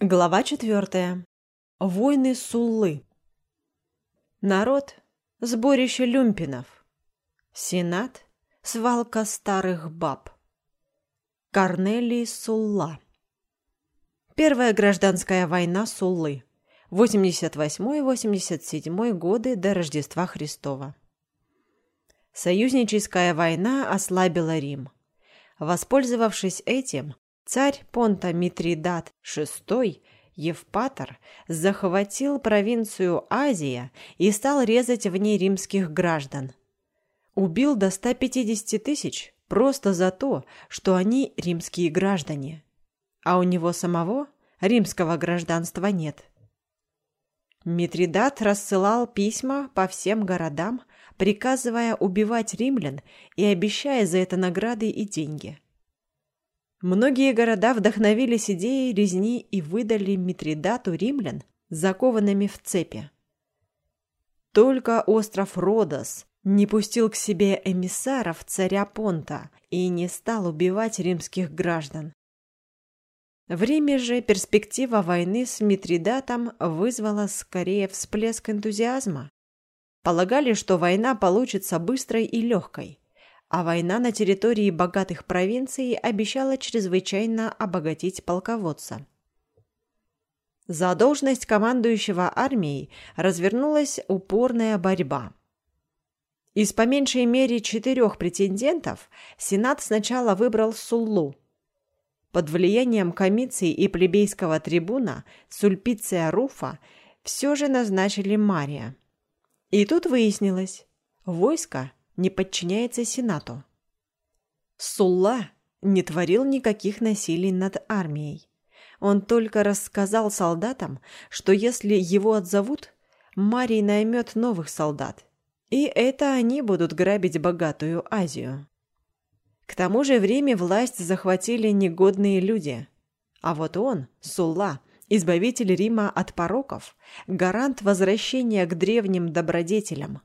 Глава четвертая. Войны Суллы. Народ – сборище люмпинов. Сенат – свалка старых баб. Корнелий Сулла. Первая гражданская война Суллы. 88-87 годы до Рождества Христова. Союзническая война ослабила Рим. Воспользовавшись этим, Царь Понта Митридат VI Евпатор захватил провинцию Азия и стал резать в ней римских граждан. Убил до 150 тысяч просто за то, что они римские граждане, а у него самого римского гражданства нет. Митридат рассылал письма по всем городам, приказывая убивать римлян и обещая за это награды и деньги – Многие города вдохновились идеей резни и выдали Митридату римлян, закованными в цепи. Только остров Родос не пустил к себе эмиссаров царя Понта и не стал убивать римских граждан. В Риме же перспектива войны с Митридатом вызвала скорее всплеск энтузиазма. Полагали, что война получится быстрой и легкой – а война на территории богатых провинций обещала чрезвычайно обогатить полководца. За должность командующего армией развернулась упорная борьба. Из по меньшей мере четырех претендентов Сенат сначала выбрал Суллу. Под влиянием комиции и плебейского трибуна Сульпиция Руфа все же назначили Мария. И тут выяснилось, войско не подчиняется Сенату. Сулла не творил никаких насилий над армией. Он только рассказал солдатам, что если его отзовут, Марий наймет новых солдат, и это они будут грабить богатую Азию. К тому же время власть захватили негодные люди. А вот он, Сулла, избавитель Рима от пороков, гарант возвращения к древним добродетелям,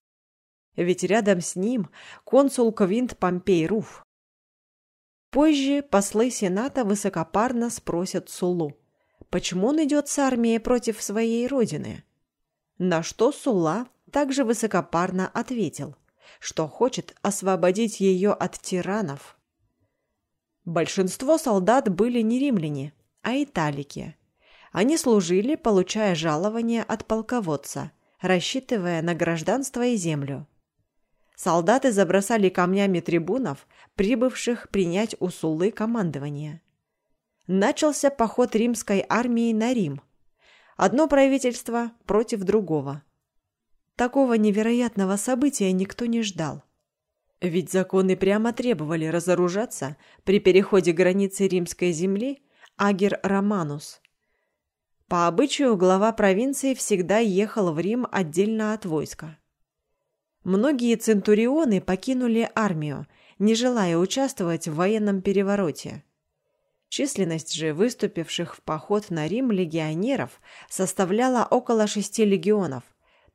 ведь рядом с ним консул Квинт Помпей Руф. Позже послы Сената высокопарно спросят Сулу, почему он идет с армией против своей родины. На что Сула также высокопарно ответил, что хочет освободить ее от тиранов. Большинство солдат были не римляне, а италики. Они служили, получая жалование от полководца, рассчитывая на гражданство и землю. Солдаты забросали камнями трибунов, прибывших принять у Суллы командование. Начался поход римской армии на Рим. Одно правительство против другого. Такого невероятного события никто не ждал. Ведь законы прямо требовали разоружаться при переходе границы римской земли Агер Романус. По обычаю глава провинции всегда ехал в Рим отдельно от войска. Многие центурионы покинули армию, не желая участвовать в военном перевороте. Численность же выступивших в поход на Рим легионеров составляла около шести легионов,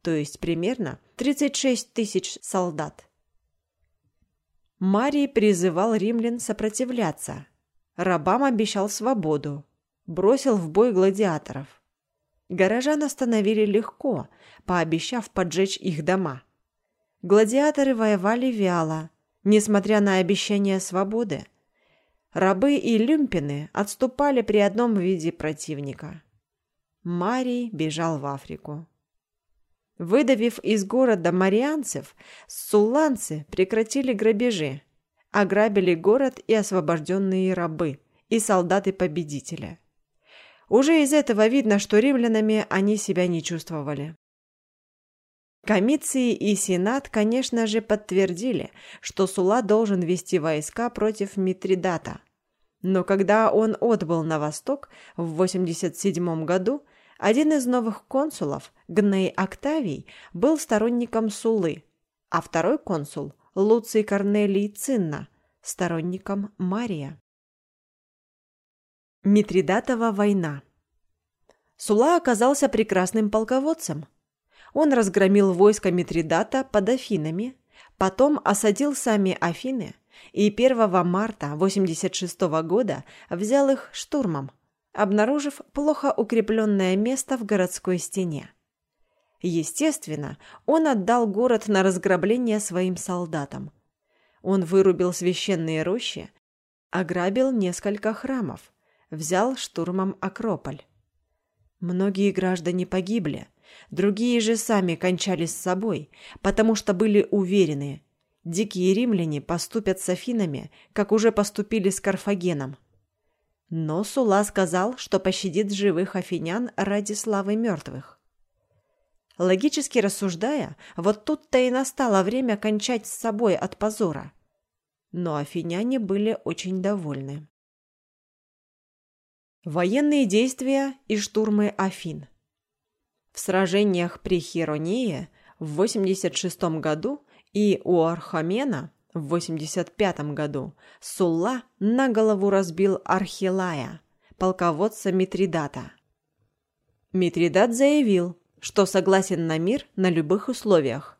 то есть примерно 36 тысяч солдат. Марий призывал римлян сопротивляться. Рабам обещал свободу. Бросил в бой гладиаторов. Горожан остановили легко, пообещав поджечь их дома. Гладиаторы воевали вяло, несмотря на обещания свободы. Рабы и люмпины отступали при одном виде противника. Марий бежал в Африку. Выдавив из города марианцев, сулланцы прекратили грабежи, ограбили город и освобожденные рабы, и солдаты победителя. Уже из этого видно, что римлянами они себя не чувствовали. Комиции и Сенат, конечно же, подтвердили, что Сула должен вести войска против Митридата. Но когда он отбыл на восток в 87 году, один из новых консулов, Гней Октавий, был сторонником Сулы, а второй консул, Луций Корнелий Цинна, сторонником Мария. Митридатова война Сула оказался прекрасным полководцем – он разгромил войско Митридата под Афинами, потом осадил сами Афины и 1 марта 86 года взял их штурмом, обнаружив плохо укрепленное место в городской стене. Естественно, он отдал город на разграбление своим солдатам. Он вырубил священные рощи, ограбил несколько храмов, взял штурмом Акрополь. Многие граждане погибли, другие же сами кончались с собой, потому что были уверены, дикие римляне поступят с Афинами, как уже поступили с Карфагеном. Но Сула сказал, что пощадит живых афинян ради славы мертвых. Логически рассуждая, вот тут-то и настало время кончать с собой от позора. Но афиняне были очень довольны. Военные действия и штурмы Афин. В сражениях при Херонее в 86 году и у Архамена в 85 году Сулла на голову разбил Архилая, полководца Митридата. Митридат заявил, что согласен на мир на любых условиях.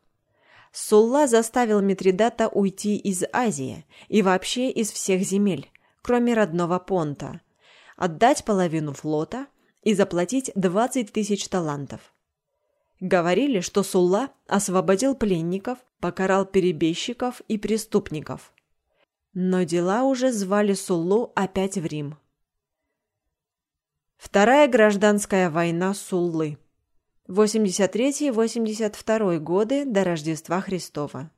Сулла заставил Митридата уйти из Азии и вообще из всех земель, кроме родного Понта – отдать половину флота и заплатить 20 тысяч талантов. Говорили, что Сулла освободил пленников, покарал перебежчиков и преступников. Но дела уже звали Суллу опять в Рим. Вторая гражданская война Суллы. 83-82 годы до Рождества Христова.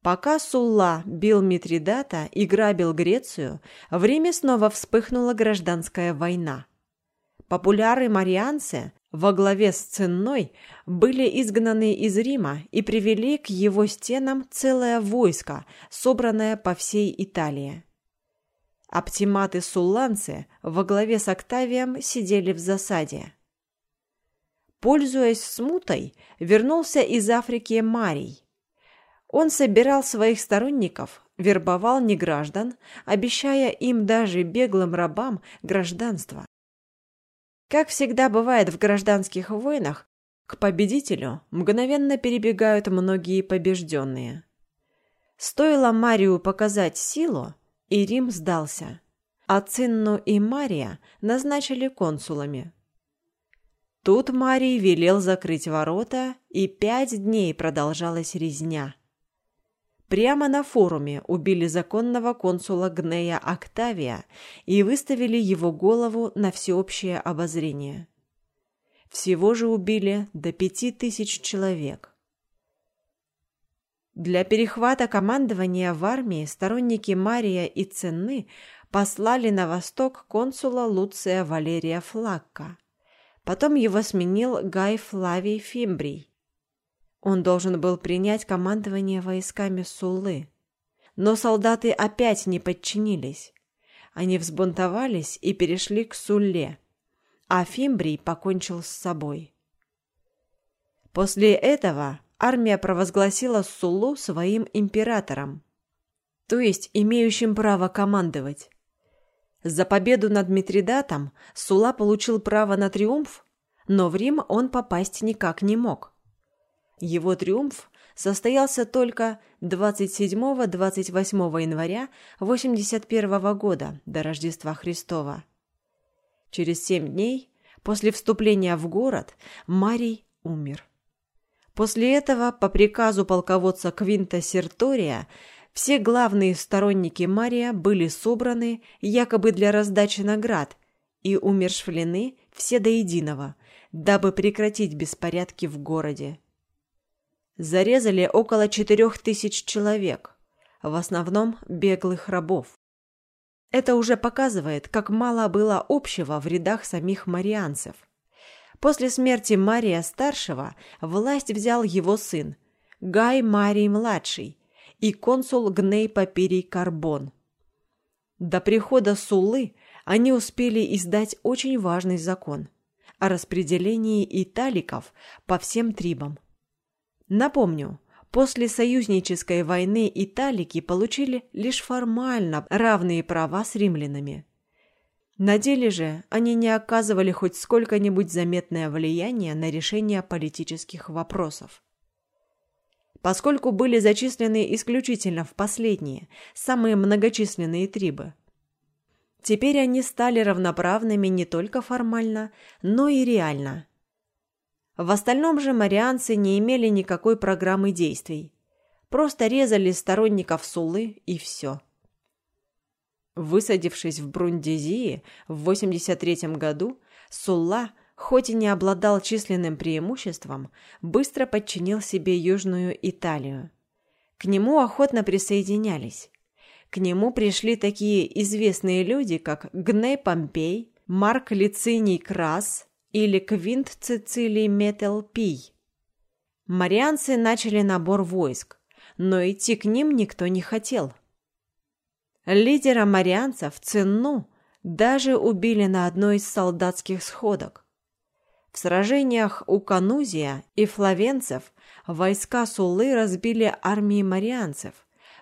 Пока Сулла бил Митридата и грабил Грецию, в Риме снова вспыхнула гражданская война. Популяры марианцы во главе с Ценной были изгнаны из Рима и привели к его стенам целое войско, собранное по всей Италии. Оптиматы-сулланцы во главе с Октавием сидели в засаде. Пользуясь смутой, вернулся из Африки Марий. Он собирал своих сторонников, вербовал неграждан, обещая им даже беглым рабам гражданство. Как всегда бывает в гражданских войнах, к победителю мгновенно перебегают многие побежденные. Стоило Марию показать силу, и Рим сдался, а Цинну и Мария назначили консулами. Тут Марий велел закрыть ворота, и пять дней продолжалась резня. Прямо на форуме убили законного консула Гнея Октавия и выставили его голову на всеобщее обозрение. Всего же убили до пяти тысяч человек. Для перехвата командования в армии сторонники Мария и Ценны послали на восток консула Луция Валерия Флакка. Потом его сменил Гай Флавий Фимбрий. Он должен был принять командование войсками Суллы. Но солдаты опять не подчинились. Они взбунтовались и перешли к Сулле, а Фимбрий покончил с собой. После этого армия провозгласила Суллу своим императором, то есть имеющим право командовать. За победу над Митридатом Сула получил право на триумф, но в Рим он попасть никак не мог. Его триумф состоялся только 27-28 января 81 года до Рождества Христова. Через семь дней после вступления в город Марий умер. После этого, по приказу полководца Квинта Сертория, все главные сторонники Мария были собраны якобы для раздачи наград и умершвлены все до единого, дабы прекратить беспорядки в городе зарезали около четырех тысяч человек, в основном беглых рабов. Это уже показывает, как мало было общего в рядах самих марианцев. После смерти Мария Старшего власть взял его сын, Гай Марий-младший, и консул Гней Папирий Карбон. До прихода Суллы они успели издать очень важный закон о распределении италиков по всем трибам. Напомню, после союзнической войны италики получили лишь формально равные права с римлянами. На деле же они не оказывали хоть сколько-нибудь заметное влияние на решение политических вопросов. Поскольку были зачислены исключительно в последние, самые многочисленные трибы. Теперь они стали равноправными не только формально, но и реально. В остальном же марианцы не имели никакой программы действий. Просто резали сторонников Сулы и все. Высадившись в Брундизии в 83 году, Сулла, хоть и не обладал численным преимуществом, быстро подчинил себе Южную Италию. К нему охотно присоединялись. К нему пришли такие известные люди, как Гней Помпей, Марк Лициний Крас или Квинт Цицилий Метел Пий. Марианцы начали набор войск, но идти к ним никто не хотел – Лидера марианцев Цинну даже убили на одной из солдатских сходок. В сражениях у Канузия и флавенцев войска Суллы разбили армии марианцев,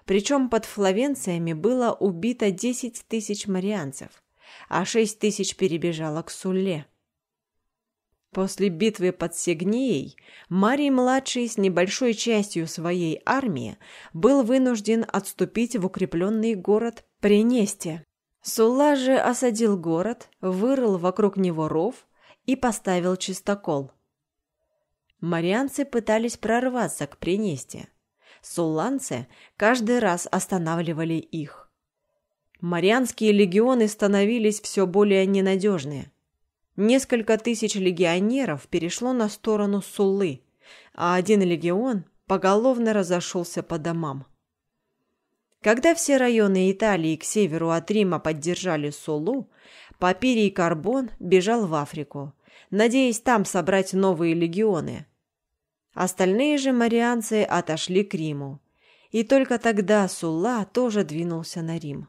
причем под флавенциями было убито 10 тысяч марианцев, а 6 тысяч перебежало к Сулле. После битвы под Сегнией Марий-младший с небольшой частью своей армии был вынужден отступить в укрепленный город Пренесте. Сула же осадил город, вырыл вокруг него ров и поставил чистокол. Марианцы пытались прорваться к Пренесте. Сулланцы каждый раз останавливали их. Марианские легионы становились все более ненадежные. Несколько тысяч легионеров перешло на сторону Суллы, а один легион поголовно разошелся по домам. Когда все районы Италии к северу от Рима поддержали Сулу, Папирий Карбон бежал в Африку, надеясь там собрать новые легионы. Остальные же марианцы отошли к Риму, и только тогда Сулла тоже двинулся на Рим.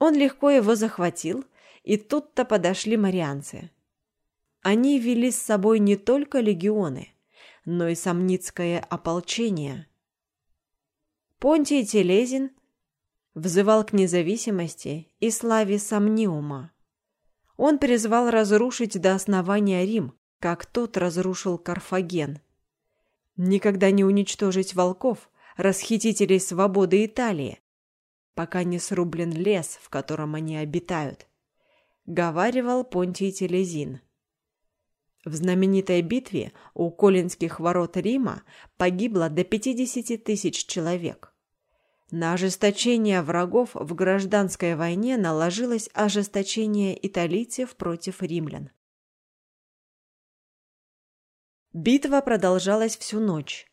Он легко его захватил и тут-то подошли марианцы. Они вели с собой не только легионы, но и сомницкое ополчение. Понтий Телезин взывал к независимости и славе Сомниума. Он призвал разрушить до основания Рим, как тот разрушил Карфаген. Никогда не уничтожить волков, расхитителей свободы Италии, пока не срублен лес, в котором они обитают говаривал Понтий Телезин. В знаменитой битве у Колинских ворот Рима погибло до 50 тысяч человек. На ожесточение врагов в гражданской войне наложилось ожесточение италийцев против римлян. Битва продолжалась всю ночь.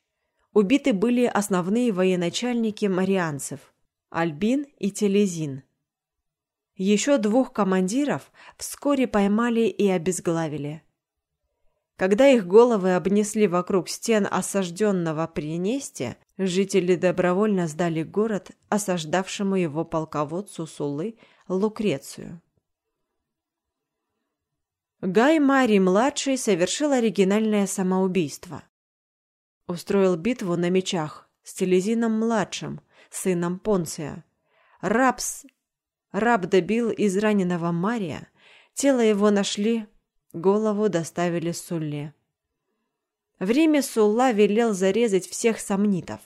Убиты были основные военачальники марианцев – Альбин и Телезин – еще двух командиров вскоре поймали и обезглавили. Когда их головы обнесли вокруг стен осажденного Принесте, жители добровольно сдали город осаждавшему его полководцу Сулы Лукрецию. Гай Марий-младший совершил оригинальное самоубийство. Устроил битву на мечах с Телезином-младшим, сыном Понция. Рабс Раб добил израненного Мария, тело его нашли, голову доставили Сулле. В Риме Сулла велел зарезать всех сомнитов.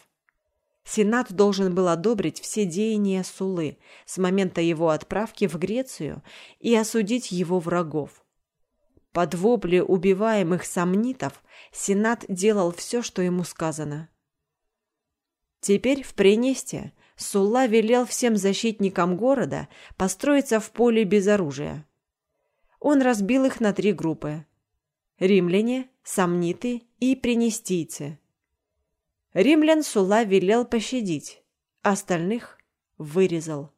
Сенат должен был одобрить все деяния Суллы с момента его отправки в Грецию и осудить его врагов. Под вопли убиваемых сомнитов Сенат делал все, что ему сказано. Теперь в Пренесте Сулла велел всем защитникам города построиться в поле без оружия. Он разбил их на три группы. Римляне, сомниты и принестийцы. Римлян Сулла велел пощадить, остальных вырезал,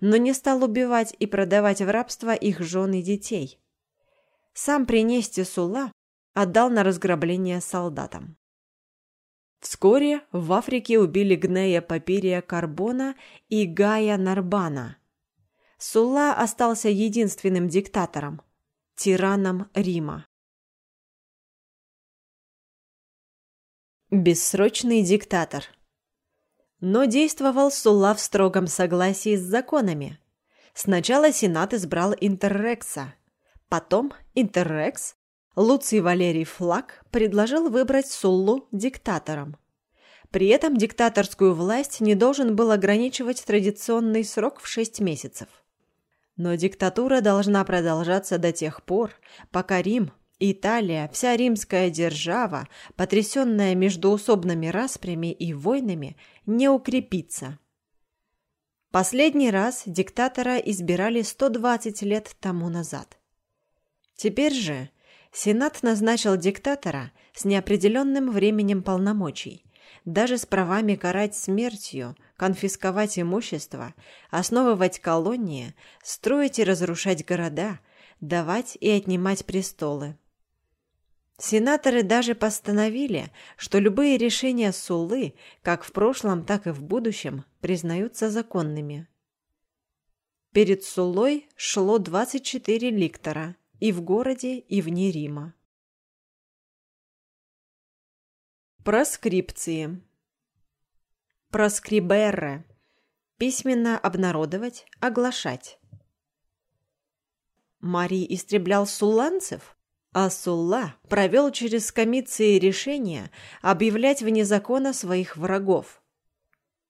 но не стал убивать и продавать в рабство их жен и детей. Сам принести Сулла отдал на разграбление солдатам. Вскоре в Африке убили Гнея Папирия Карбона и Гая Нарбана. Сулла остался единственным диктатором, тираном Рима. Бессрочный диктатор Но действовал Сулла в строгом согласии с законами. Сначала Сенат избрал Интеррекса, потом Интеррекс Луций Валерий Флаг предложил выбрать Суллу диктатором. При этом диктаторскую власть не должен был ограничивать традиционный срок в шесть месяцев. Но диктатура должна продолжаться до тех пор, пока Рим, Италия, вся римская держава, потрясенная междуусобными распрями и войнами, не укрепится. Последний раз диктатора избирали 120 лет тому назад. Теперь же Сенат назначил диктатора с неопределенным временем полномочий, даже с правами карать смертью, конфисковать имущество, основывать колонии, строить и разрушать города, давать и отнимать престолы. Сенаторы даже постановили, что любые решения Суллы, как в прошлом, так и в будущем, признаются законными. Перед Суллой шло 24 ликтора и в городе, и вне Рима. Проскрипции Проскриберре Письменно обнародовать, оглашать. Марий истреблял сулланцев? А Сулла провел через комиции решение объявлять вне закона своих врагов.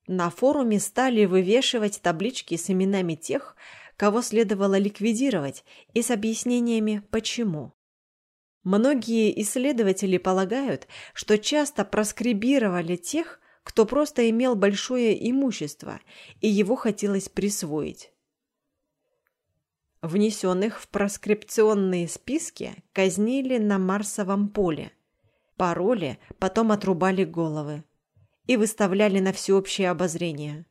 На форуме стали вывешивать таблички с именами тех, кого следовало ликвидировать, и с объяснениями «почему». Многие исследователи полагают, что часто проскрибировали тех, кто просто имел большое имущество, и его хотелось присвоить. Внесенных в проскрипционные списки казнили на Марсовом поле. Пароли потом отрубали головы и выставляли на всеобщее обозрение.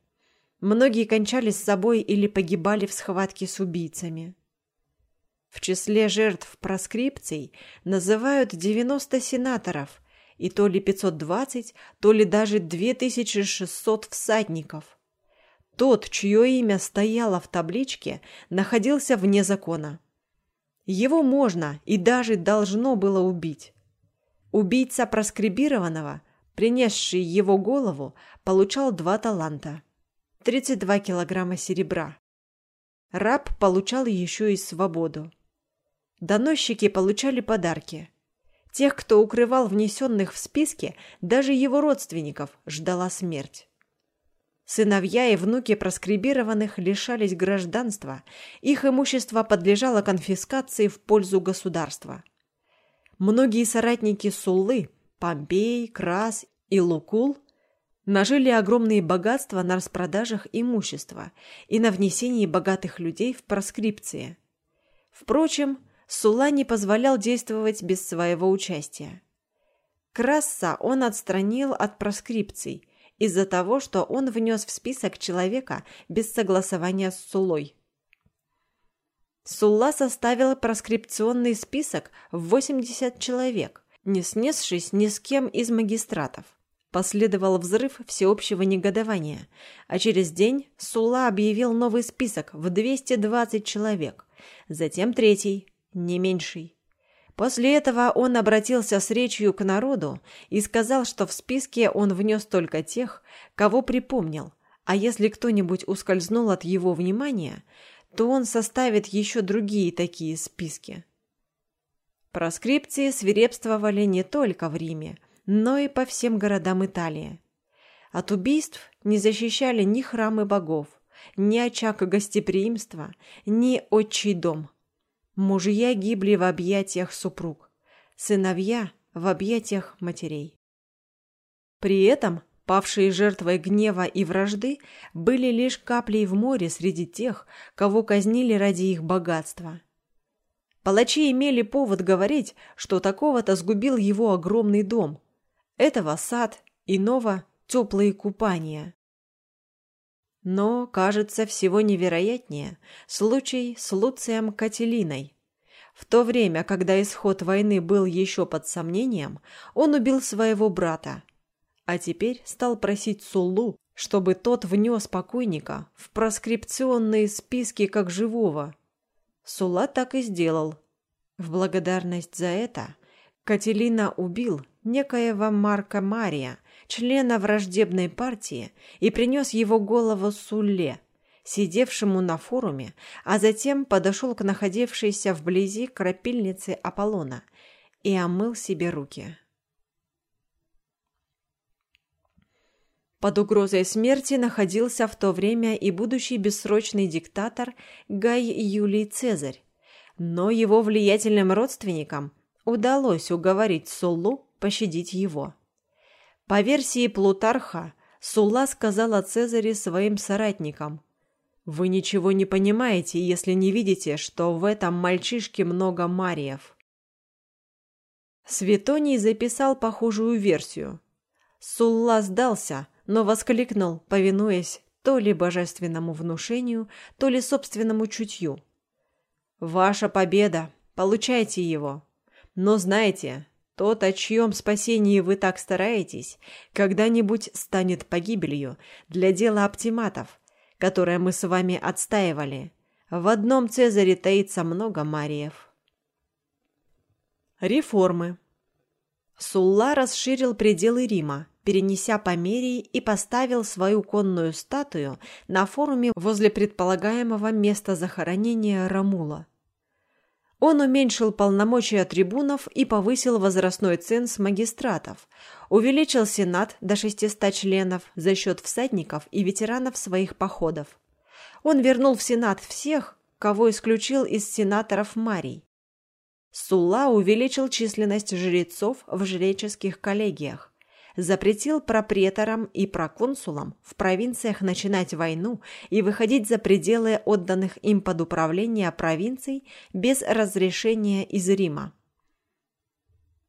Многие кончали с собой или погибали в схватке с убийцами. В числе жертв проскрипций называют 90 сенаторов и то ли 520, то ли даже 2600 всадников – тот, чье имя стояло в табличке, находился вне закона. Его можно и даже должно было убить. Убийца проскрибированного, принесший его голову, получал два таланта. 32 килограмма серебра. Раб получал еще и свободу. Доносчики получали подарки. Тех, кто укрывал внесенных в списки, даже его родственников, ждала смерть. Сыновья и внуки проскрибированных лишались гражданства, их имущество подлежало конфискации в пользу государства. Многие соратники Суллы, Помпей, Крас и Лукул нажили огромные богатства на распродажах имущества и на внесении богатых людей в проскрипции. Впрочем, Сула не позволял действовать без своего участия. Краса он отстранил от проскрипций – из-за того, что он внес в список человека без согласования с Сулой. Сулла составил проскрипционный список в 80 человек, не снесшись ни с кем из магистратов. Последовал взрыв всеобщего негодования, а через день Сулла объявил новый список в 220 человек, затем третий, не меньший. После этого он обратился с речью к народу и сказал, что в списке он внес только тех, кого припомнил, а если кто-нибудь ускользнул от его внимания, то он составит еще другие такие списки. Проскрипции свирепствовали не только в Риме, но и по всем городам Италии. От убийств не защищали ни храмы богов, ни очаг гостеприимства, ни отчий дом – Мужья гибли в объятиях супруг, сыновья в объятиях матерей. При этом павшие жертвой гнева и вражды были лишь каплей в море среди тех, кого казнили ради их богатства. Палачи имели повод говорить, что такого-то сгубил его огромный дом, этого сад, иного теплые купания. Но, кажется, всего невероятнее случай с Луцием Кателиной. В то время, когда исход войны был еще под сомнением, он убил своего брата, а теперь стал просить Суллу, чтобы тот внес покойника в проскрипционные списки как живого. Сула так и сделал. В благодарность за это Кателина убил некоего Марка Мария, члена враждебной партии и принес его голову Сулле, сидевшему на форуме, а затем подошел к находившейся вблизи крапильнице Аполлона и омыл себе руки. Под угрозой смерти находился в то время и будущий бессрочный диктатор Гай Юлий Цезарь, но его влиятельным родственникам удалось уговорить Суллу пощадить его. По версии Плутарха, Сулла сказала Цезаре своим соратникам «Вы ничего не понимаете, если не видите, что в этом мальчишке много мариев». Светоний записал похожую версию. Сулла сдался – но воскликнул, повинуясь то ли божественному внушению, то ли собственному чутью. «Ваша победа! Получайте его! Но знайте, тот, о чьем спасении вы так стараетесь, когда-нибудь станет погибелью для дела оптиматов, которое мы с вами отстаивали. В одном Цезаре таится много Мариев». Реформы Сулла расширил пределы Рима, перенеся Померий и поставил свою конную статую на форуме возле предполагаемого места захоронения Рамула. Он уменьшил полномочия трибунов и повысил возрастной ценз магистратов, увеличил Сенат до 600 членов за счет всадников и ветеранов своих походов. Он вернул в Сенат всех, кого исключил из сенаторов Марий. Сулла увеличил численность жрецов в жреческих коллегиях, запретил пропреторам и проконсулам в провинциях начинать войну и выходить за пределы отданных им под управление провинций без разрешения из Рима.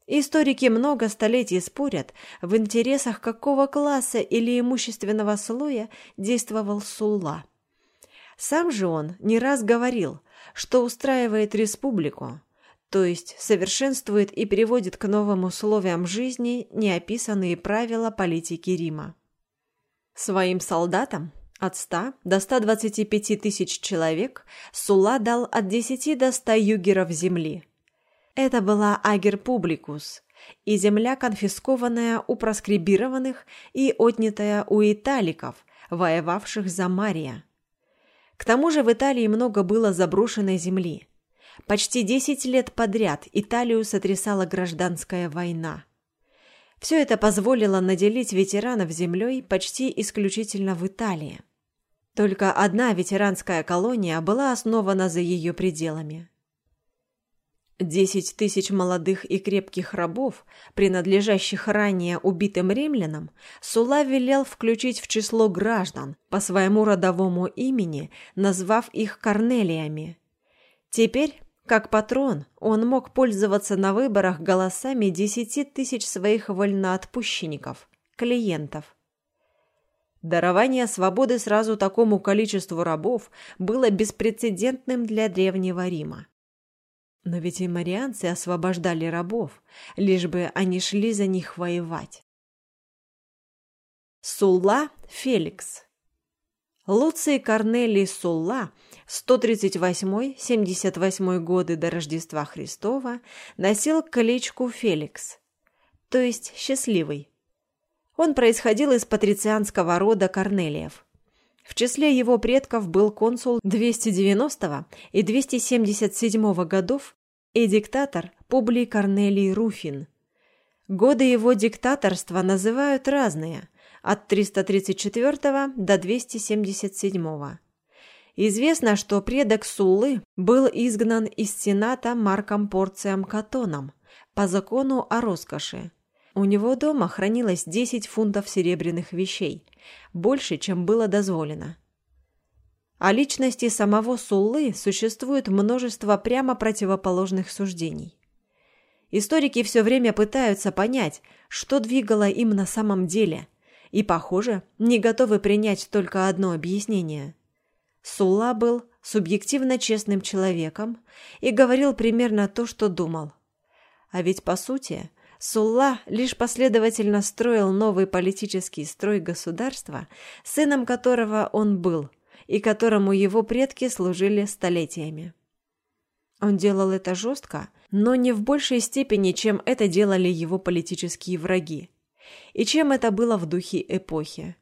Историки много столетий спорят, в интересах какого класса или имущественного слоя действовал Сулла. Сам же он не раз говорил, что устраивает республику, то есть совершенствует и переводит к новым условиям жизни неописанные правила политики Рима. Своим солдатам от 100 до 125 тысяч человек Сула дал от 10 до 100 югеров земли. Это была агер публикус, и земля, конфискованная у проскрибированных и отнятая у италиков, воевавших за Мария. К тому же в Италии много было заброшенной земли – Почти 10 лет подряд Италию сотрясала гражданская война. Все это позволило наделить ветеранов землей почти исключительно в Италии. Только одна ветеранская колония была основана за ее пределами. Десять тысяч молодых и крепких рабов, принадлежащих ранее убитым римлянам, Сула велел включить в число граждан по своему родовому имени, назвав их Корнелиями. Теперь как патрон, он мог пользоваться на выборах голосами десяти тысяч своих вольноотпущенников, клиентов. Дарование свободы сразу такому количеству рабов было беспрецедентным для Древнего Рима. Но ведь и марианцы освобождали рабов, лишь бы они шли за них воевать. Сулла Феликс Луций Корнелий Сулла 138-78 годы до Рождества Христова носил кличку Феликс, то есть «счастливый». Он происходил из патрицианского рода Корнелиев. В числе его предков был консул 290 и 277 годов и диктатор Публий Корнелий Руфин. Годы его диктаторства называют разные – от 334 до 277. Известно, что предок Суллы был изгнан из Сената Марком Порцием Катоном по закону о роскоши. У него дома хранилось 10 фунтов серебряных вещей, больше, чем было дозволено. О личности самого Суллы существует множество прямо противоположных суждений. Историки все время пытаются понять, что двигало им на самом деле – и, похоже, не готовы принять только одно объяснение. Сулла был субъективно честным человеком и говорил примерно то, что думал. А ведь, по сути, Сулла лишь последовательно строил новый политический строй государства, сыном которого он был и которому его предки служили столетиями. Он делал это жестко, но не в большей степени, чем это делали его политические враги и чем это было в духе эпохи.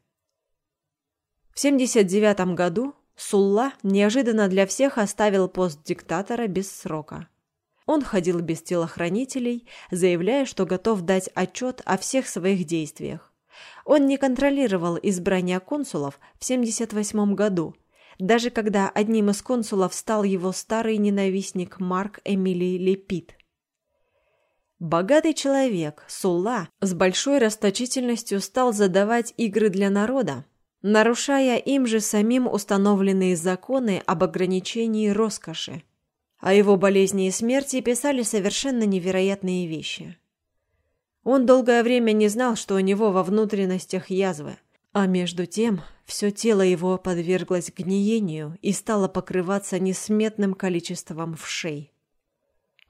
В 79 году Сулла неожиданно для всех оставил пост диктатора без срока. Он ходил без телохранителей, заявляя, что готов дать отчет о всех своих действиях. Он не контролировал избрание консулов в 78 году, даже когда одним из консулов стал его старый ненавистник Марк Эмилий Лепит. Богатый человек, Сулла, с большой расточительностью стал задавать игры для народа, нарушая им же самим установленные законы об ограничении роскоши. О его болезни и смерти писали совершенно невероятные вещи. Он долгое время не знал, что у него во внутренностях язвы, а между тем все тело его подверглось гниению и стало покрываться несметным количеством вшей.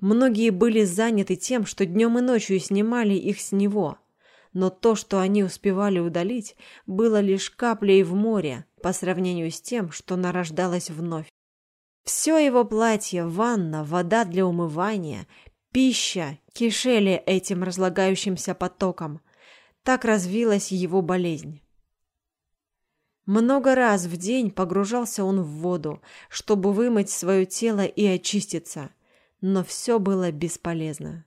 Многие были заняты тем, что днем и ночью снимали их с него, но то, что они успевали удалить, было лишь каплей в море по сравнению с тем, что нарождалось вновь. Все его платье, ванна, вода для умывания, пища кишели этим разлагающимся потоком. Так развилась его болезнь. Много раз в день погружался он в воду, чтобы вымыть свое тело и очиститься, но все было бесполезно.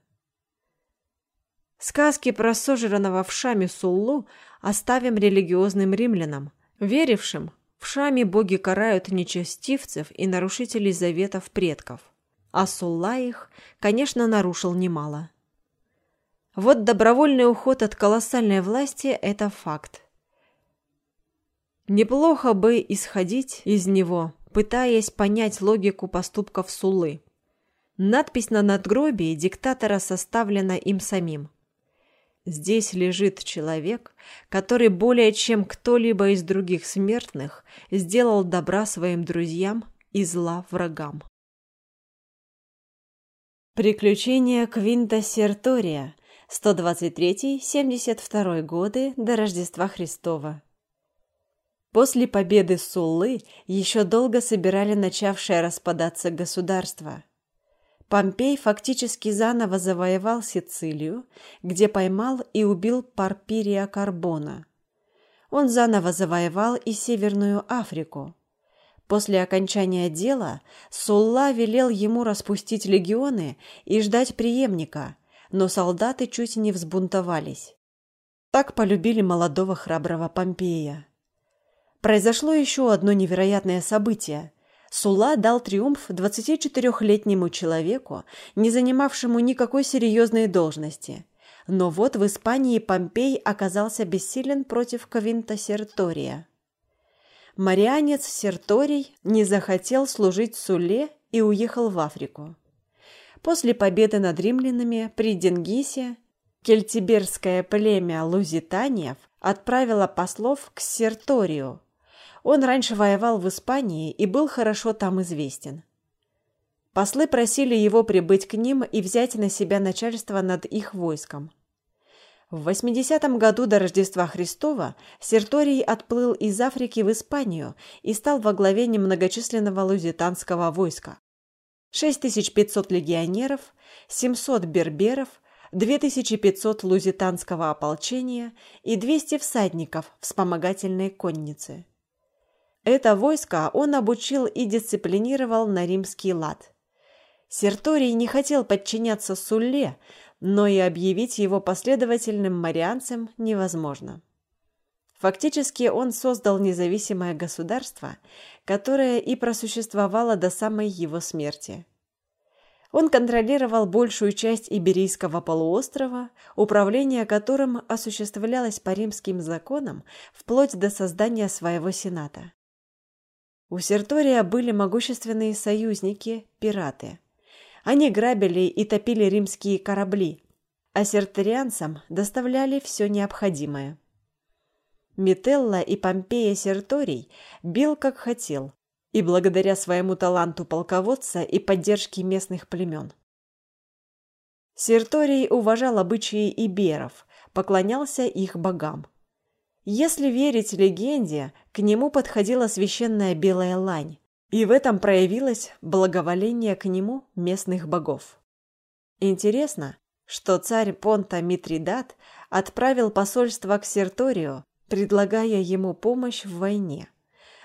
Сказки про сожранного вшами Суллу оставим религиозным римлянам, верившим, в Шаме боги карают нечестивцев и нарушителей заветов предков, а Сулла их, конечно, нарушил немало. Вот добровольный уход от колоссальной власти – это факт. Неплохо бы исходить из него, пытаясь понять логику поступков Суллы. Надпись на надгробии диктатора составлена им самим. Здесь лежит человек, который более чем кто-либо из других смертных сделал добра своим друзьям и зла врагам. Приключения Квинта Сертория, 123-72 годы до Рождества Христова. После победы Суллы еще долго собирали начавшее распадаться государство – Помпей фактически заново завоевал Сицилию, где поймал и убил Парпирия Карбона. Он заново завоевал и Северную Африку. После окончания дела Сулла велел ему распустить легионы и ждать преемника, но солдаты чуть не взбунтовались. Так полюбили молодого храброго Помпея. Произошло еще одно невероятное событие – Сула дал триумф 24-летнему человеку, не занимавшему никакой серьезной должности. Но вот в Испании Помпей оказался бессилен против Квинта Сертория. Марианец Серторий не захотел служить Суле и уехал в Африку. После победы над римлянами при Денгисе кельтиберское племя лузитаниев отправило послов к Серторию, он раньше воевал в Испании и был хорошо там известен. Послы просили его прибыть к ним и взять на себя начальство над их войском. В 80 году до Рождества Христова Серторий отплыл из Африки в Испанию и стал во главе немногочисленного лузитанского войска. 6500 легионеров, 700 берберов, 2500 лузитанского ополчения и 200 всадников вспомогательной конницы. Это войско он обучил и дисциплинировал на римский лад. Серторий не хотел подчиняться Сулле, но и объявить его последовательным марианцем невозможно. Фактически он создал независимое государство, которое и просуществовало до самой его смерти. Он контролировал большую часть Иберийского полуострова, управление которым осуществлялось по римским законам вплоть до создания своего сената. У Сертория были могущественные союзники – пираты. Они грабили и топили римские корабли, а серторианцам доставляли все необходимое. Метелла и Помпея Серторий бил как хотел, и благодаря своему таланту полководца и поддержке местных племен. Серторий уважал обычаи иберов, поклонялся их богам. Если верить легенде, к нему подходила священная белая лань, и в этом проявилось благоволение к нему местных богов. Интересно, что царь Понта Митридат отправил посольство к Серторию, предлагая ему помощь в войне,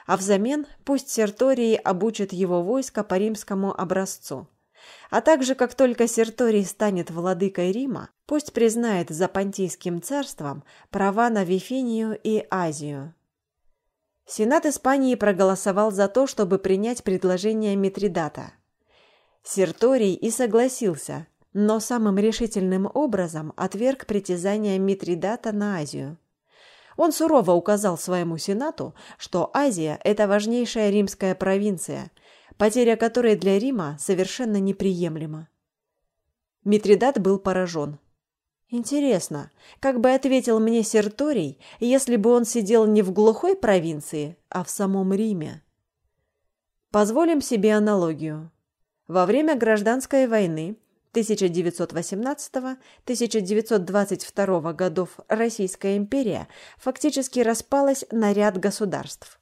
а взамен пусть Серторий обучит его войско по римскому образцу, а также как только Серторий станет владыкой Рима, пусть признает за Понтийским царством права на Вифинию и Азию. Сенат Испании проголосовал за то, чтобы принять предложение Митридата. Серторий и согласился, но самым решительным образом отверг притязания Митридата на Азию. Он сурово указал своему сенату, что Азия – это важнейшая римская провинция, потеря которой для Рима совершенно неприемлема. Митридат был поражен. Интересно, как бы ответил мне Серторий, если бы он сидел не в глухой провинции, а в самом Риме? Позволим себе аналогию. Во время гражданской войны 1918-1922 годов Российская империя фактически распалась на ряд государств.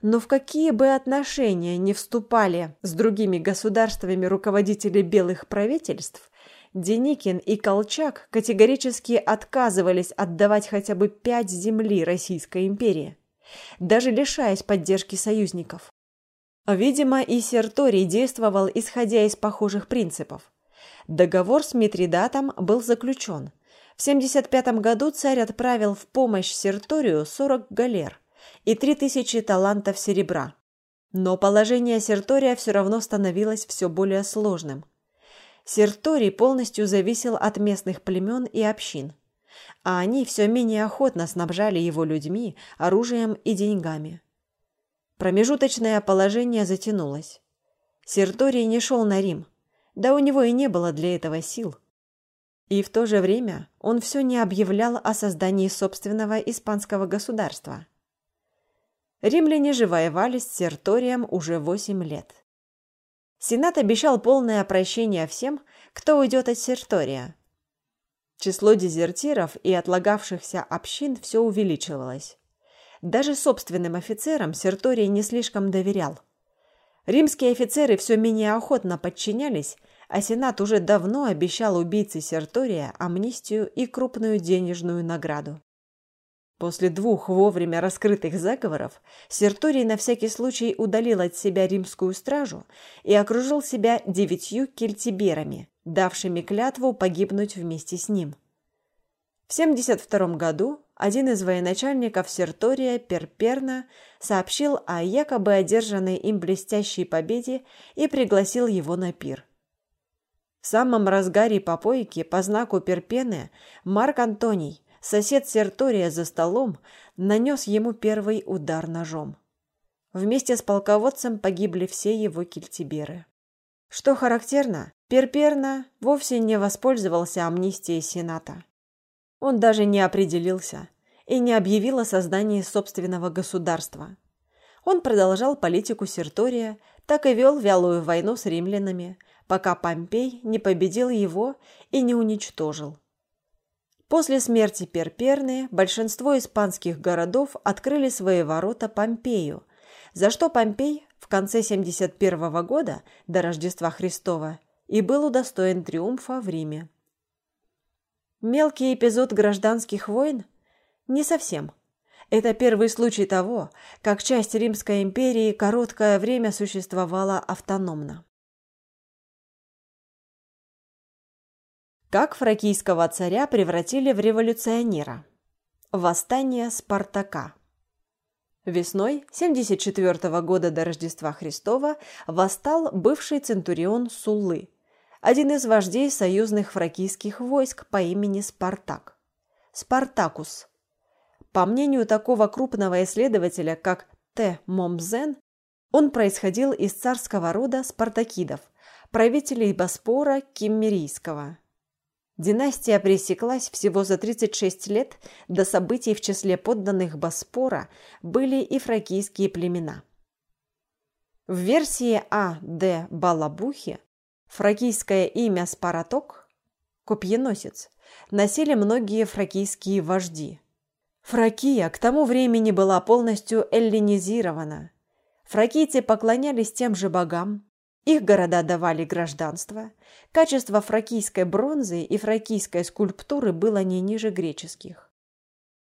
Но в какие бы отношения не вступали с другими государствами руководители белых правительств, Деникин и Колчак категорически отказывались отдавать хотя бы пять земли Российской империи, даже лишаясь поддержки союзников. Видимо, и Серторий действовал, исходя из похожих принципов. Договор с Митридатом был заключен. В 75 году царь отправил в помощь Серторию 40 галер и 3000 талантов серебра. Но положение Сертория все равно становилось все более сложным – Серторий полностью зависел от местных племен и общин, а они все менее охотно снабжали его людьми, оружием и деньгами. Промежуточное положение затянулось. Серторий не шел на Рим, да у него и не было для этого сил. И в то же время он все не объявлял о создании собственного испанского государства. Римляне же воевали с Серторием уже восемь лет. Сенат обещал полное прощение всем, кто уйдет от Сертория. Число дезертиров и отлагавшихся общин все увеличивалось. Даже собственным офицерам Серторий не слишком доверял. Римские офицеры все менее охотно подчинялись, а Сенат уже давно обещал убийце Сертория амнистию и крупную денежную награду. После двух вовремя раскрытых заговоров Серторий на всякий случай удалил от себя римскую стражу и окружил себя девятью кельтиберами, давшими клятву погибнуть вместе с ним. В 72 году один из военачальников Сертория Перперна сообщил о якобы одержанной им блестящей победе и пригласил его на пир. В самом разгаре попойки по знаку Перпены Марк Антоний – Сосед Сертория за столом нанес ему первый удар ножом. Вместе с полководцем погибли все его кельтиберы. Что характерно, Перперна вовсе не воспользовался амнистией Сената. Он даже не определился и не объявил о создании собственного государства. Он продолжал политику Сертория, так и вел вялую войну с римлянами, пока Помпей не победил его и не уничтожил. После смерти Перперны большинство испанских городов открыли свои ворота Помпею, за что Помпей в конце 71 года до Рождества Христова и был удостоен триумфа в Риме. Мелкий эпизод гражданских войн? Не совсем. Это первый случай того, как часть Римской империи короткое время существовала автономно. Как фракийского царя превратили в революционера. Восстание Спартака. Весной 74 -го года до Рождества Христова восстал бывший центурион Суллы, один из вождей союзных фракийских войск по имени Спартак. Спартакус. По мнению такого крупного исследователя, как Т. Момзен, он происходил из царского рода спартакидов, правителей Боспора Киммерийского. Династия пресеклась всего за 36 лет до событий в числе подданных Боспора были и фракийские племена. В версии А. Д. Балабухи фракийское имя Спараток – копьеносец – носили многие фракийские вожди. Фракия к тому времени была полностью эллинизирована. Фракийцы поклонялись тем же богам, их города давали гражданство. Качество фракийской бронзы и фракийской скульптуры было не ниже греческих.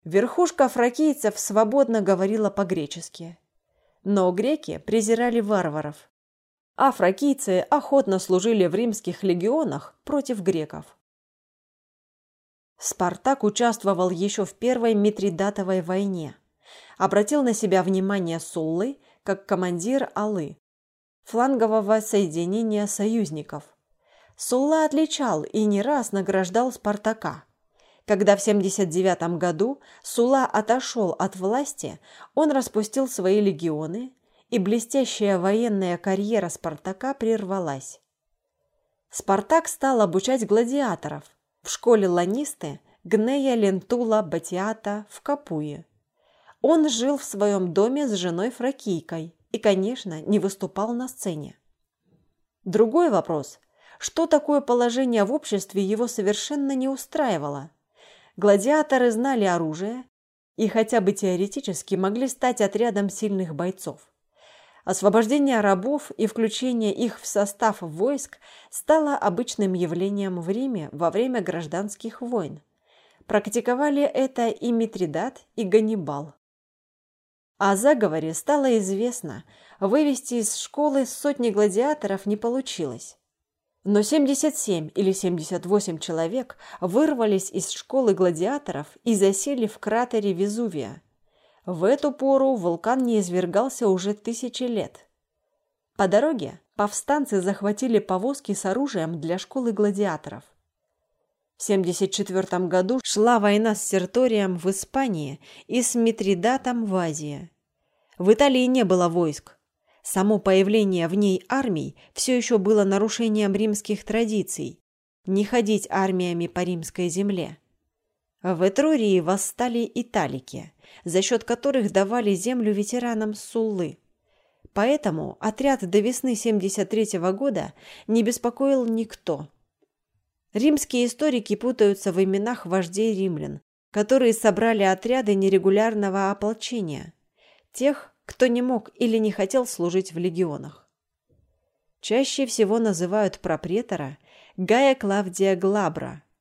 Верхушка фракийцев свободно говорила по-гречески. Но греки презирали варваров. а фракийцы охотно служили в римских легионах против греков. Спартак участвовал еще в Первой Митридатовой войне. Обратил на себя внимание Суллы как командир Алы, флангового соединения союзников. Сулла отличал и не раз награждал Спартака. Когда в 79 году Сула отошел от власти, он распустил свои легионы, и блестящая военная карьера Спартака прервалась. Спартак стал обучать гладиаторов – в школе Ланисты Гнея Лентула Батиата в Капуе. Он жил в своем доме с женой Фракийкой и, конечно, не выступал на сцене. Другой вопрос – что такое положение в обществе его совершенно не устраивало. Гладиаторы знали оружие и хотя бы теоретически могли стать отрядом сильных бойцов. Освобождение рабов и включение их в состав войск стало обычным явлением в Риме во время гражданских войн. Практиковали это и Митридат, и Ганнибал. О заговоре стало известно, вывести из школы сотни гладиаторов не получилось. Но 77 или 78 человек вырвались из школы гладиаторов и засели в кратере Везувия – в эту пору вулкан не извергался уже тысячи лет. По дороге повстанцы захватили повозки с оружием для школы гладиаторов. В 74 году шла война с Серторием в Испании и с Митридатом в Азии. В Италии не было войск. Само появление в ней армий все еще было нарушением римских традиций – не ходить армиями по римской земле. В Этрурии восстали италики, за счет которых давали землю ветеранам Суллы. Поэтому отряд до весны 73 -го года не беспокоил никто. Римские историки путаются в именах вождей римлян, которые собрали отряды нерегулярного ополчения, тех, кто не мог или не хотел служить в легионах. Чаще всего называют пропретора Гая Клавдия Глабра –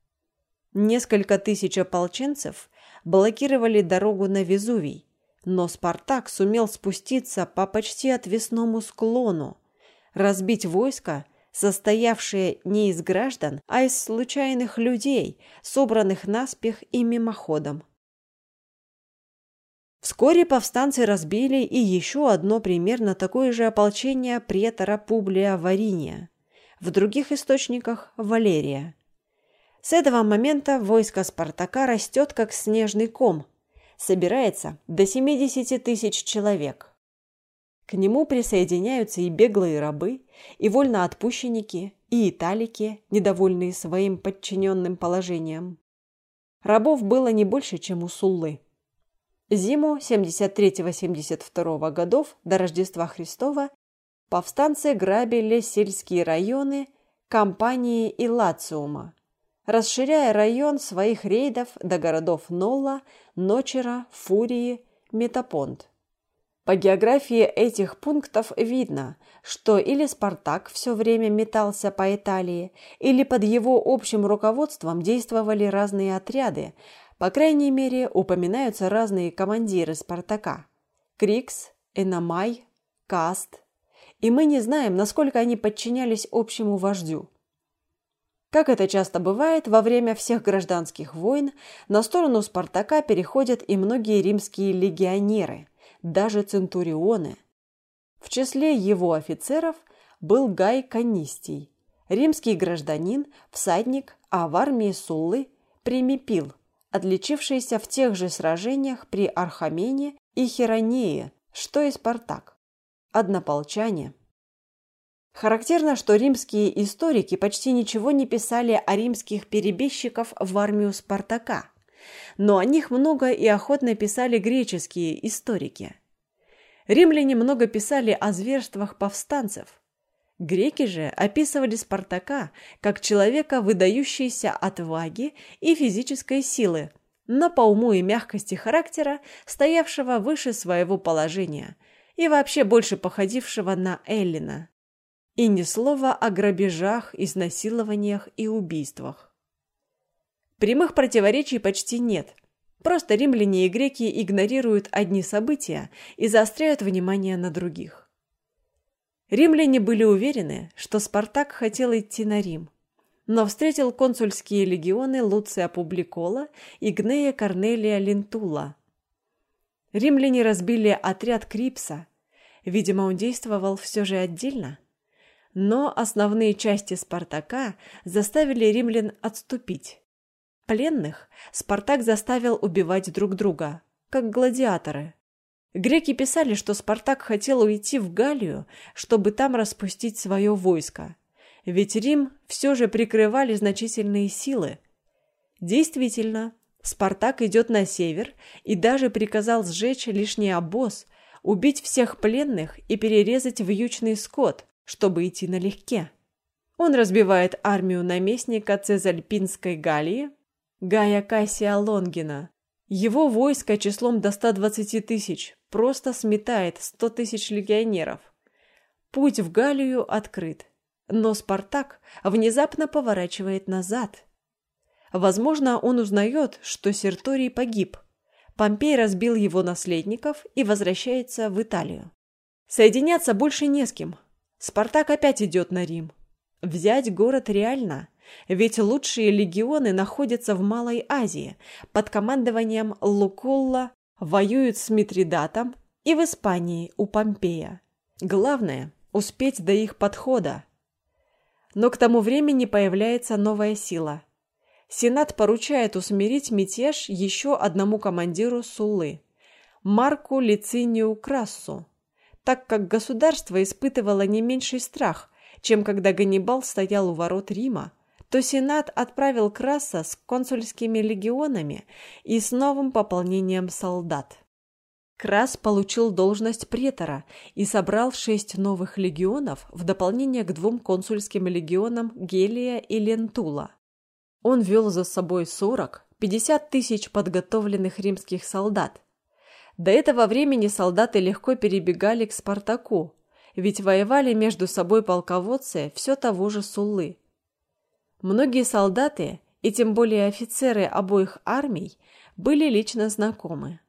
Несколько тысяч ополченцев блокировали дорогу на Везувий, но Спартак сумел спуститься по почти отвесному склону, разбить войско, состоявшее не из граждан, а из случайных людей, собранных наспех и мимоходом. Вскоре повстанцы разбили и еще одно примерно такое же ополчение претора Публия Вариния, в других источниках – Валерия – с этого момента войско Спартака растет как снежный ком, собирается до 70 тысяч человек. К нему присоединяются и беглые рабы, и вольноотпущенники, и италики, недовольные своим подчиненным положением. Рабов было не больше, чем у Суллы. Зиму 73-72 годов до Рождества Христова повстанцы грабили сельские районы Кампании и Лациума, расширяя район своих рейдов до городов Нолла, Ночера, Фурии, Метапонт. По географии этих пунктов видно, что или Спартак все время метался по Италии, или под его общим руководством действовали разные отряды, по крайней мере, упоминаются разные командиры Спартака – Крикс, Эномай, Каст. И мы не знаем, насколько они подчинялись общему вождю. Как это часто бывает, во время всех гражданских войн на сторону Спартака переходят и многие римские легионеры, даже центурионы. В числе его офицеров был Гай Канистий, римский гражданин, всадник, а в армии Суллы – Примипил, отличившийся в тех же сражениях при Архамене и Херонее, что и Спартак. Однополчане – Характерно, что римские историки почти ничего не писали о римских перебежчиков в армию Спартака, но о них много и охотно писали греческие историки. Римляне много писали о зверствах повстанцев. Греки же описывали Спартака как человека, выдающийся отваги и физической силы, но по уму и мягкости характера, стоявшего выше своего положения и вообще больше походившего на Эллина. И ни слова о грабежах, изнасилованиях и убийствах. Прямых противоречий почти нет. Просто римляне и греки игнорируют одни события и заостряют внимание на других. Римляне были уверены, что Спартак хотел идти на Рим, но встретил консульские легионы Луция Публикола и Гнея Корнелия Лентула. Римляне разбили отряд Крипса, видимо, он действовал все же отдельно, но основные части Спартака заставили римлян отступить. Пленных Спартак заставил убивать друг друга, как гладиаторы. Греки писали, что Спартак хотел уйти в Галлию, чтобы там распустить свое войско, ведь Рим все же прикрывали значительные силы. Действительно, Спартак идет на север и даже приказал сжечь лишний обоз, убить всех пленных и перерезать вьючный скот, чтобы идти налегке. Он разбивает армию наместника Цезальпинской Галлии, Гая Кассия Лонгина. Его войско числом до 120 тысяч просто сметает 100 тысяч легионеров. Путь в Галлию открыт, но Спартак внезапно поворачивает назад. Возможно, он узнает, что Серторий погиб. Помпей разбил его наследников и возвращается в Италию. Соединяться больше не с кем – Спартак опять идет на Рим. Взять город реально, ведь лучшие легионы находятся в Малой Азии под командованием Лукулла, воюют с Митридатом и в Испании у Помпея. Главное – успеть до их подхода. Но к тому времени появляется новая сила. Сенат поручает усмирить мятеж еще одному командиру Суллы – Марку Лицинию Крассу так как государство испытывало не меньший страх, чем когда Ганнибал стоял у ворот Рима, то Сенат отправил Краса с консульскими легионами и с новым пополнением солдат. Крас получил должность претора и собрал шесть новых легионов в дополнение к двум консульским легионам Гелия и Лентула. Он вел за собой 40-50 тысяч подготовленных римских солдат, до этого времени солдаты легко перебегали к Спартаку, ведь воевали между собой полководцы все того же Суллы. Многие солдаты, и тем более офицеры обоих армий, были лично знакомы.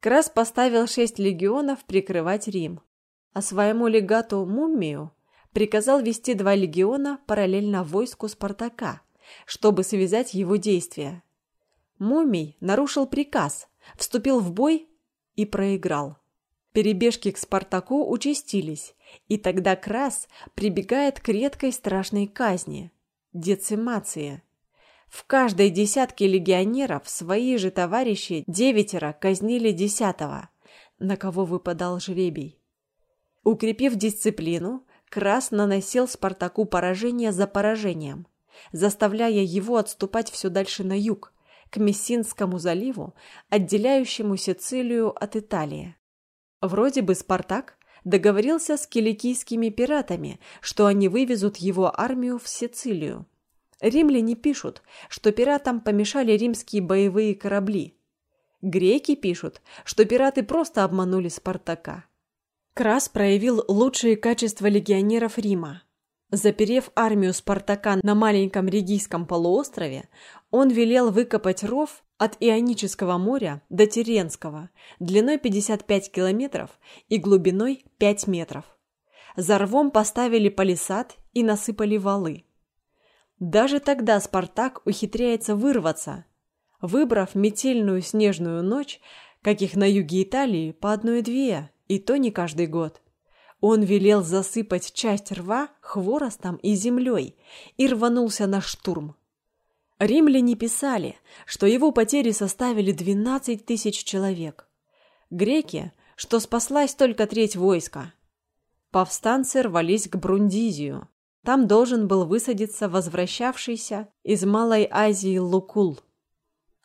Крас поставил шесть легионов прикрывать Рим, а своему легату Муммию приказал вести два легиона параллельно войску Спартака, чтобы связать его действия. Мумий нарушил приказ – вступил в бой и проиграл. Перебежки к Спартаку участились, и тогда Крас прибегает к редкой страшной казни – децимации. В каждой десятке легионеров свои же товарищи девятеро казнили десятого, на кого выпадал жребий. Укрепив дисциплину, Крас наносил Спартаку поражение за поражением, заставляя его отступать все дальше на юг, к Мессинскому заливу, отделяющему Сицилию от Италии. Вроде бы Спартак договорился с киликийскими пиратами, что они вывезут его армию в Сицилию. Римляне пишут, что пиратам помешали римские боевые корабли. Греки пишут, что пираты просто обманули Спартака. Крас проявил лучшие качества легионеров Рима. Заперев армию Спартака на маленьком Регийском полуострове, он велел выкопать ров от Ионического моря до Теренского, длиной 55 километров и глубиной 5 метров. За рвом поставили палисад и насыпали валы. Даже тогда Спартак ухитряется вырваться, выбрав метельную снежную ночь, каких на юге Италии по одной-две, и то не каждый год. Он велел засыпать часть рва хворостом и землей и рванулся на штурм. Римляне писали, что его потери составили 12 тысяч человек. Греки, что спаслась только треть войска. Повстанцы рвались к Брундизию. Там должен был высадиться возвращавшийся из Малой Азии Лукул.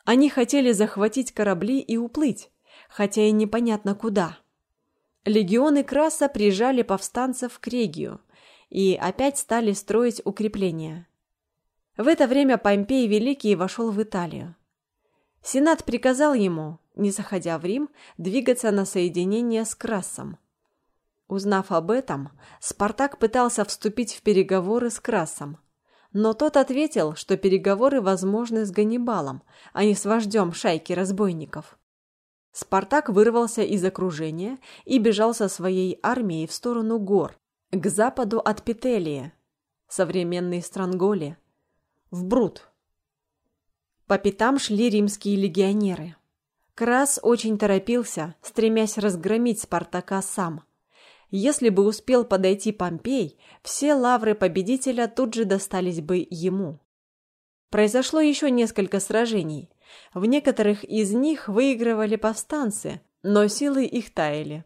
Они хотели захватить корабли и уплыть, хотя и непонятно куда. Легионы Краса прижали повстанцев к Регию и опять стали строить укрепления. В это время Помпей Великий вошел в Италию. Сенат приказал ему, не заходя в Рим, двигаться на соединение с Красом. Узнав об этом, Спартак пытался вступить в переговоры с Красом, но тот ответил, что переговоры возможны с Ганнибалом, а не с вождем шайки разбойников. Спартак вырвался из окружения и бежал со своей армией в сторону гор, к западу от Петелия, современной Странголи, в Брут. По пятам шли римские легионеры. Крас очень торопился, стремясь разгромить Спартака сам. Если бы успел подойти Помпей, все лавры победителя тут же достались бы ему. Произошло еще несколько сражений. В некоторых из них выигрывали повстанцы, но силы их таяли.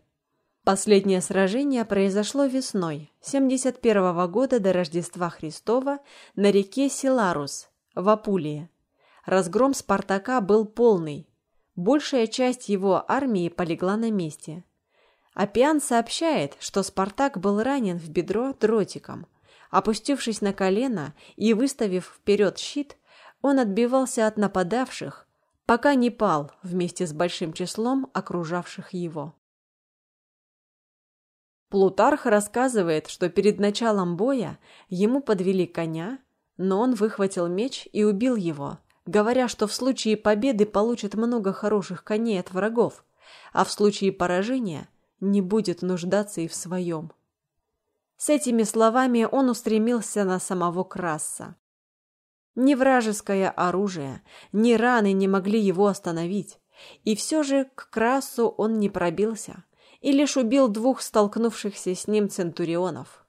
Последнее сражение произошло весной 71 -го года до Рождества Христова на реке Силарус в Апулии. Разгром Спартака был полный. Большая часть его армии полегла на месте. Апиан сообщает, что Спартак был ранен в бедро дротиком. Опустившись на колено и выставив вперед щит, он отбивался от нападавших, пока не пал вместе с большим числом окружавших его. Плутарх рассказывает, что перед началом боя ему подвели коня, но он выхватил меч и убил его, говоря, что в случае победы получит много хороших коней от врагов, а в случае поражения не будет нуждаться и в своем. С этими словами он устремился на самого Краса. Ни вражеское оружие, ни раны не могли его остановить, и все же к Красу он не пробился и лишь убил двух столкнувшихся с ним центурионов.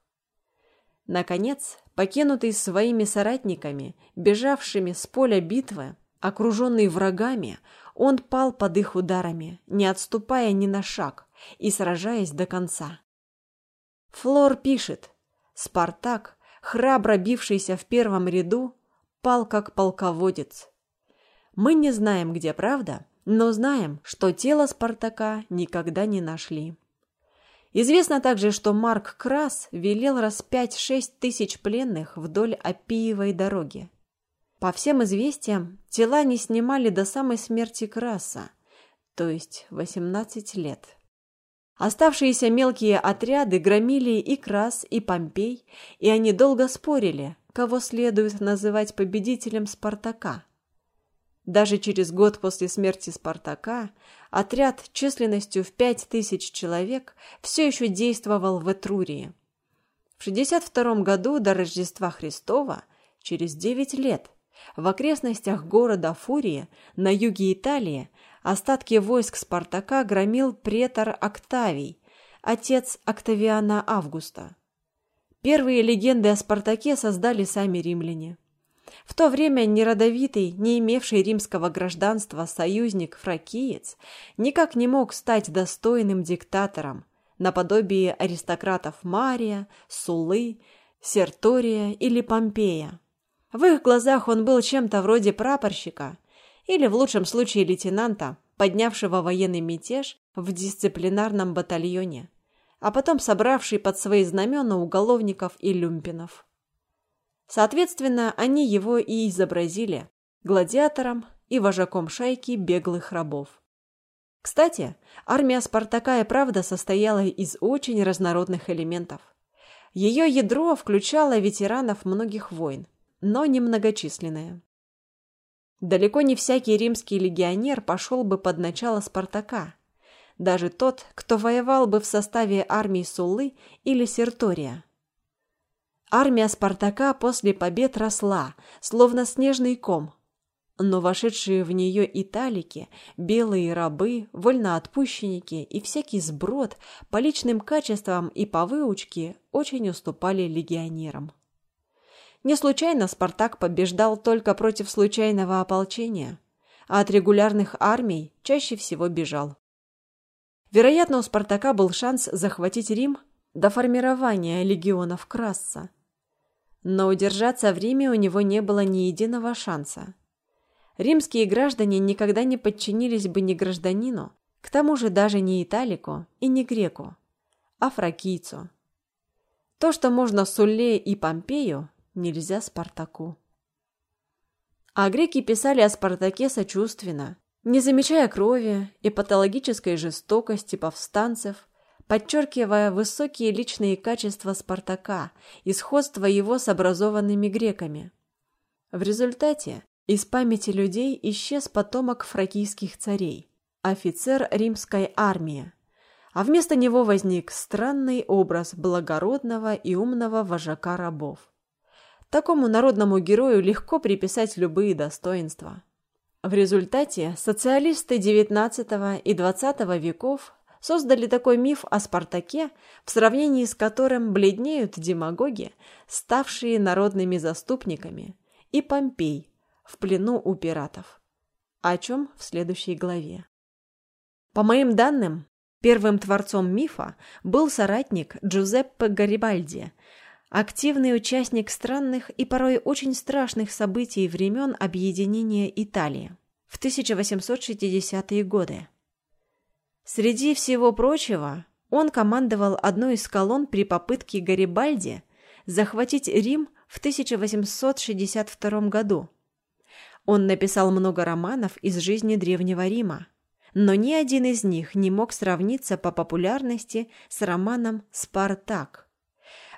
Наконец, покинутый своими соратниками, бежавшими с поля битвы, окруженный врагами, он пал под их ударами, не отступая ни на шаг и сражаясь до конца. Флор пишет, Спартак, храбро бившийся в первом ряду, пал как полководец. Мы не знаем, где правда, но знаем, что тело Спартака никогда не нашли. Известно также, что Марк Крас велел распять шесть тысяч пленных вдоль Апиевой дороги. По всем известиям, тела не снимали до самой смерти Краса, то есть 18 лет. Оставшиеся мелкие отряды громили и Крас, и Помпей, и они долго спорили, кого следует называть победителем Спартака – даже через год после смерти Спартака отряд численностью в пять тысяч человек все еще действовал в Этрурии. В 62 году до Рождества Христова, через 9 лет, в окрестностях города Фурии на юге Италии остатки войск Спартака громил претор Октавий, отец Октавиана Августа. Первые легенды о Спартаке создали сами римляне. В то время неродовитый, не имевший римского гражданства союзник-фракиец никак не мог стать достойным диктатором, наподобие аристократов Мария, Сулы, Сертория или Помпея. В их глазах он был чем-то вроде прапорщика или, в лучшем случае, лейтенанта, поднявшего военный мятеж в дисциплинарном батальоне, а потом собравший под свои знамена уголовников и люмпинов. Соответственно, они его и изобразили гладиатором и вожаком шайки беглых рабов. Кстати, армия Спартака и правда состояла из очень разнородных элементов. Ее ядро включало ветеранов многих войн, но немногочисленное. Далеко не всякий римский легионер пошел бы под начало Спартака. Даже тот, кто воевал бы в составе армии Суллы или Сертория. Армия Спартака после побед росла, словно снежный ком. Но вошедшие в нее италики, белые рабы, вольноотпущенники и всякий сброд по личным качествам и по выучке очень уступали легионерам. Не случайно Спартак побеждал только против случайного ополчения, а от регулярных армий чаще всего бежал. Вероятно, у Спартака был шанс захватить Рим до формирования легионов Красса. Но удержаться в Риме у него не было ни единого шанса. Римские граждане никогда не подчинились бы ни гражданину, к тому же даже не италику и не греку, а фракийцу. То, что можно Сулле и Помпею, нельзя Спартаку. А греки писали о Спартаке сочувственно, не замечая крови и патологической жестокости повстанцев, подчеркивая высокие личные качества Спартака и сходство его с образованными греками. В результате из памяти людей исчез потомок фракийских царей, офицер римской армии, а вместо него возник странный образ благородного и умного вожака рабов. Такому народному герою легко приписать любые достоинства. В результате социалисты XIX и XX веков создали такой миф о Спартаке, в сравнении с которым бледнеют демагоги, ставшие народными заступниками, и Помпей в плену у пиратов. О чем в следующей главе. По моим данным, первым творцом мифа был соратник Джузеппе Гарибальди, активный участник странных и порой очень страшных событий времен объединения Италии в 1860-е годы. Среди всего прочего, он командовал одной из колонн при попытке Гарибальди захватить Рим в 1862 году. Он написал много романов из жизни Древнего Рима, но ни один из них не мог сравниться по популярности с романом «Спартак».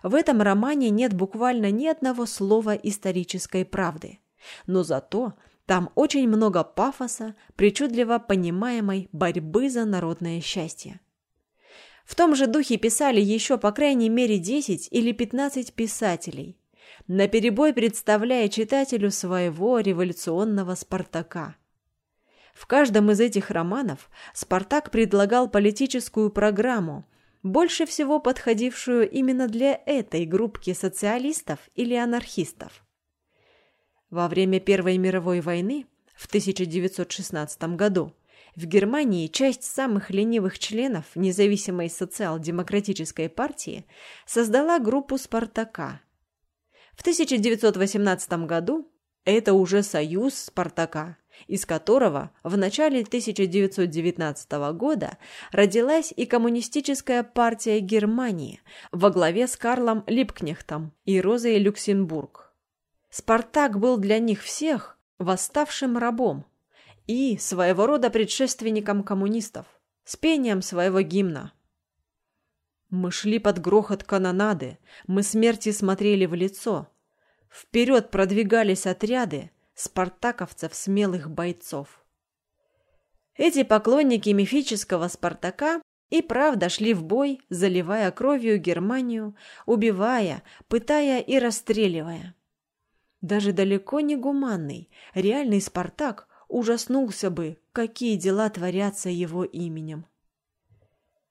В этом романе нет буквально ни одного слова исторической правды, но зато там очень много пафоса, причудливо понимаемой борьбы за народное счастье. В том же духе писали еще по крайней мере 10 или 15 писателей, наперебой представляя читателю своего революционного Спартака. В каждом из этих романов Спартак предлагал политическую программу, больше всего подходившую именно для этой группки социалистов или анархистов. Во время Первой мировой войны в 1916 году в Германии часть самых ленивых членов независимой социал-демократической партии создала группу «Спартака». В 1918 году это уже союз «Спартака», из которого в начале 1919 года родилась и Коммунистическая партия Германии во главе с Карлом Липкнехтом и Розой Люксембург. Спартак был для них всех восставшим рабом и своего рода предшественником коммунистов с пением своего гимна. Мы шли под грохот канонады, мы смерти смотрели в лицо. Вперед продвигались отряды спартаковцев смелых бойцов. Эти поклонники мифического Спартака и правда шли в бой, заливая кровью Германию, убивая, пытая и расстреливая. Даже далеко не гуманный, реальный Спартак ужаснулся бы, какие дела творятся его именем.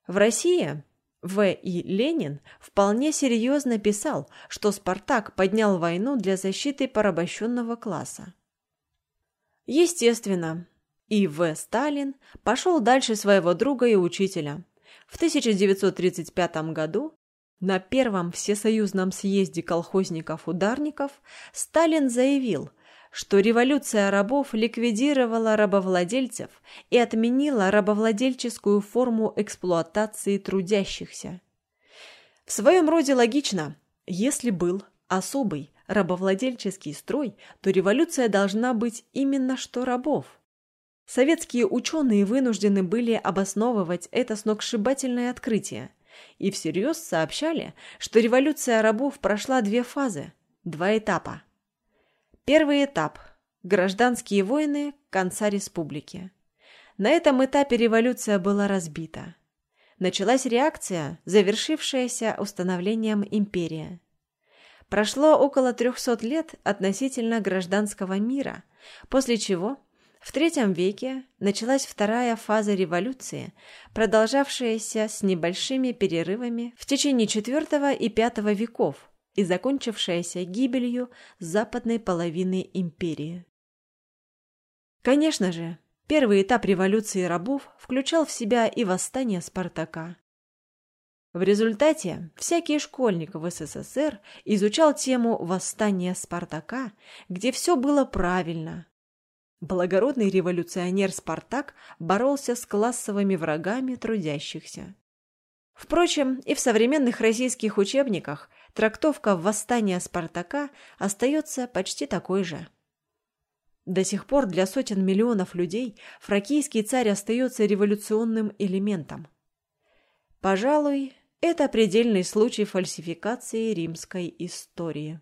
В России В. И. Ленин вполне серьезно писал, что Спартак поднял войну для защиты порабощенного класса. Естественно, И. В. Сталин пошел дальше своего друга и учителя. В 1935 году на первом всесоюзном съезде колхозников-ударников Сталин заявил, что революция рабов ликвидировала рабовладельцев и отменила рабовладельческую форму эксплуатации трудящихся. В своем роде логично, если был особый рабовладельческий строй, то революция должна быть именно что рабов. Советские ученые вынуждены были обосновывать это сногсшибательное открытие – и всерьез сообщали, что революция рабов прошла две фазы, два этапа. Первый этап – гражданские войны конца республики. На этом этапе революция была разбита. Началась реакция, завершившаяся установлением империи. Прошло около 300 лет относительно гражданского мира, после чего в III веке началась вторая фаза революции, продолжавшаяся с небольшими перерывами в течение IV и V веков и закончившаяся гибелью западной половины империи. Конечно же, первый этап революции рабов включал в себя и восстание Спартака. В результате всякий школьник в СССР изучал тему восстания Спартака, где все было правильно, Благородный революционер Спартак боролся с классовыми врагами трудящихся. Впрочем, и в современных российских учебниках трактовка восстания Спартака остается почти такой же. До сих пор для сотен миллионов людей фракийский царь остается революционным элементом. Пожалуй, это предельный случай фальсификации римской истории.